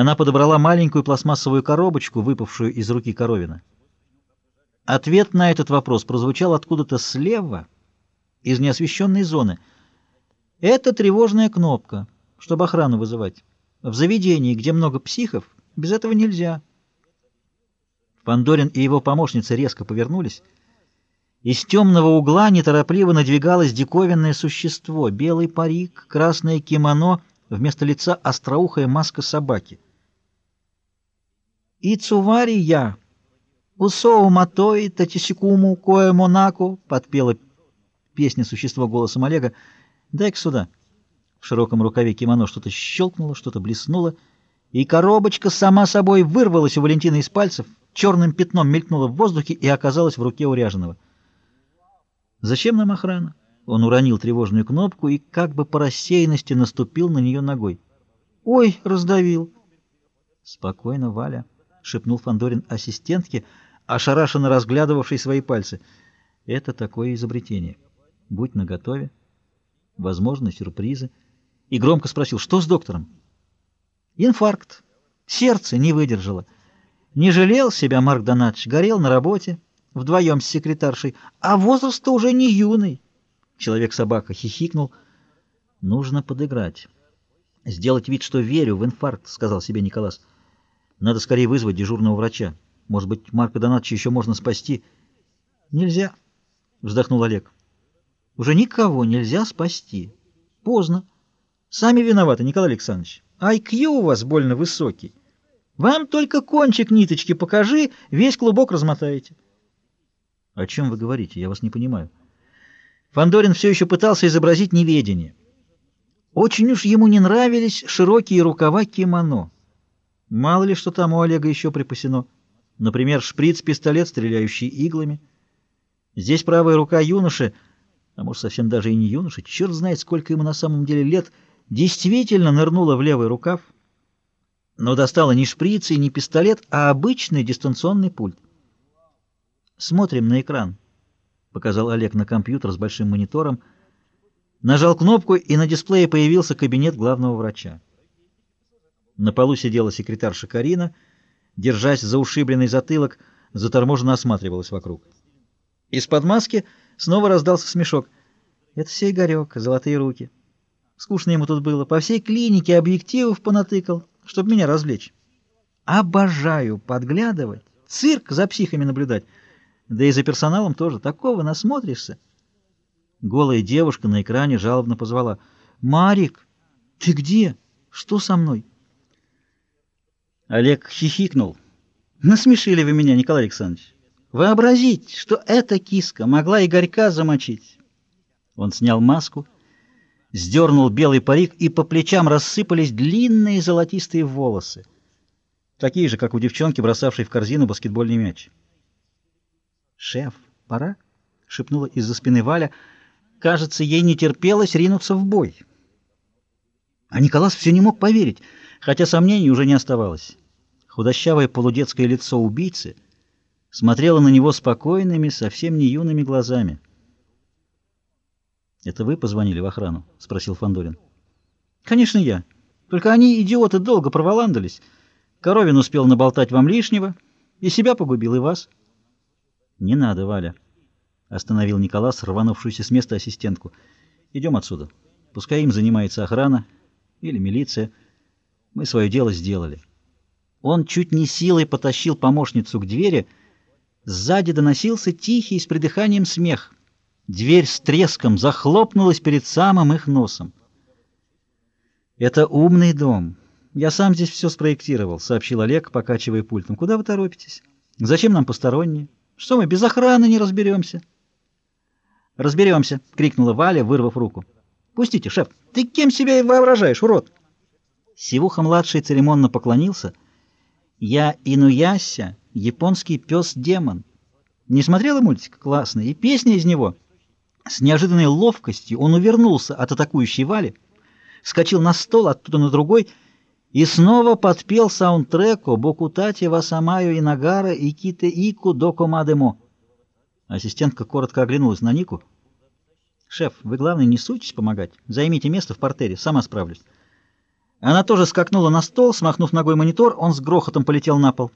Она подобрала маленькую пластмассовую коробочку, выпавшую из руки Коровина. Ответ на этот вопрос прозвучал откуда-то слева, из неосвещенной зоны. Это тревожная кнопка, чтобы охрану вызывать. В заведении, где много психов, без этого нельзя. Фандорин и его помощница резко повернулись. Из темного угла неторопливо надвигалось диковинное существо. Белый парик, красное кимоно, вместо лица остроухая маска собаки. «Ицувари я! Усоу матой татисикуму кое монако!» — подпела песня существо голосом Олега. «Дай-ка сюда!» В широком рукаве кимоно что-то щелкнуло, что-то блеснуло, и коробочка сама собой вырвалась у Валентина из пальцев, черным пятном мелькнула в воздухе и оказалась в руке уряженного. «Зачем нам охрана?» Он уронил тревожную кнопку и как бы по рассеянности наступил на нее ногой. «Ой!» — раздавил. «Спокойно, Валя», — шепнул Фандорин ассистентке, ошарашенно разглядывавшей свои пальцы. «Это такое изобретение. Будь наготове. Возможно, сюрпризы». И громко спросил, что с доктором? «Инфаркт. Сердце не выдержало. Не жалел себя Марк Донатович, горел на работе» вдвоем с секретаршей, а возраст-то уже не юный. Человек-собака хихикнул. Нужно подыграть. Сделать вид, что верю в инфаркт, сказал себе Николас. Надо скорее вызвать дежурного врача. Может быть, Марка Донатовича еще можно спасти. Нельзя, вздохнул Олег. Уже никого нельзя спасти. Поздно. Сами виноваты, Николай Александрович. IQ у вас больно высокий. Вам только кончик ниточки покажи, весь клубок размотаете. «О чем вы говорите? Я вас не понимаю». Фандорин все еще пытался изобразить неведение. Очень уж ему не нравились широкие рукава кимоно. Мало ли, что там у Олега еще припасено. Например, шприц-пистолет, стреляющий иглами. Здесь правая рука юноши, а может, совсем даже и не юноши, черт знает, сколько ему на самом деле лет, действительно нырнула в левый рукав, но достала не шприц и не пистолет, а обычный дистанционный пульт. «Смотрим на экран», — показал Олег на компьютер с большим монитором. Нажал кнопку, и на дисплее появился кабинет главного врача. На полу сидела секретарша Карина, держась за ушибленный затылок, заторможенно осматривалась вокруг. Из-под маски снова раздался смешок. «Это все Игорек, золотые руки». Скучно ему тут было. По всей клинике объективов понатыкал, чтобы меня развлечь. Обожаю подглядывать, цирк за психами наблюдать. Да и за персоналом тоже. Такого насмотришься. Голая девушка на экране жалобно позвала. «Марик, ты где? Что со мной?» Олег хихикнул. «Насмешили вы меня, Николай Александрович. Вообразить, что эта киска могла Игорька замочить». Он снял маску, сдернул белый парик, и по плечам рассыпались длинные золотистые волосы, такие же, как у девчонки, бросавшей в корзину баскетбольный мяч. «Шеф, пора?» — шепнула из-за спины Валя. Кажется, ей не терпелось ринуться в бой. А Николас все не мог поверить, хотя сомнений уже не оставалось. Худощавое полудетское лицо убийцы смотрело на него спокойными, совсем не юными глазами. «Это вы позвонили в охрану?» — спросил Фандорин. «Конечно, я. Только они, идиоты, долго проволандались. Коровин успел наболтать вам лишнего, и себя погубил, и вас». «Не надо, Валя», — остановил Николас, рванувшуюся с места ассистентку. «Идем отсюда. Пускай им занимается охрана или милиция. Мы свое дело сделали». Он чуть не силой потащил помощницу к двери. Сзади доносился тихий с придыханием смех. Дверь с треском захлопнулась перед самым их носом. «Это умный дом. Я сам здесь все спроектировал», — сообщил Олег, покачивая пультом. «Куда вы торопитесь? Зачем нам посторонние?» Что мы без охраны не разберемся? Разберемся, крикнула Валя, вырвав руку. Пустите, шеф. Ты кем себя воображаешь, урод? Сивуха-младший церемонно поклонился. Я Инуяся, японский пес-демон. Не смотрела мультик? Классный. И песня из него. С неожиданной ловкостью он увернулся от атакующей Вали, вскочил на стол, оттуда на другой — и снова подпел саундтреку «Бокутати васамаю и нагара и ките ику до комадемо». Ассистентка коротко оглянулась на Нику. «Шеф, вы, главное, не суйтесь помогать. Займите место в портере, сама справлюсь». Она тоже скакнула на стол, смахнув ногой монитор, он с грохотом полетел на пол.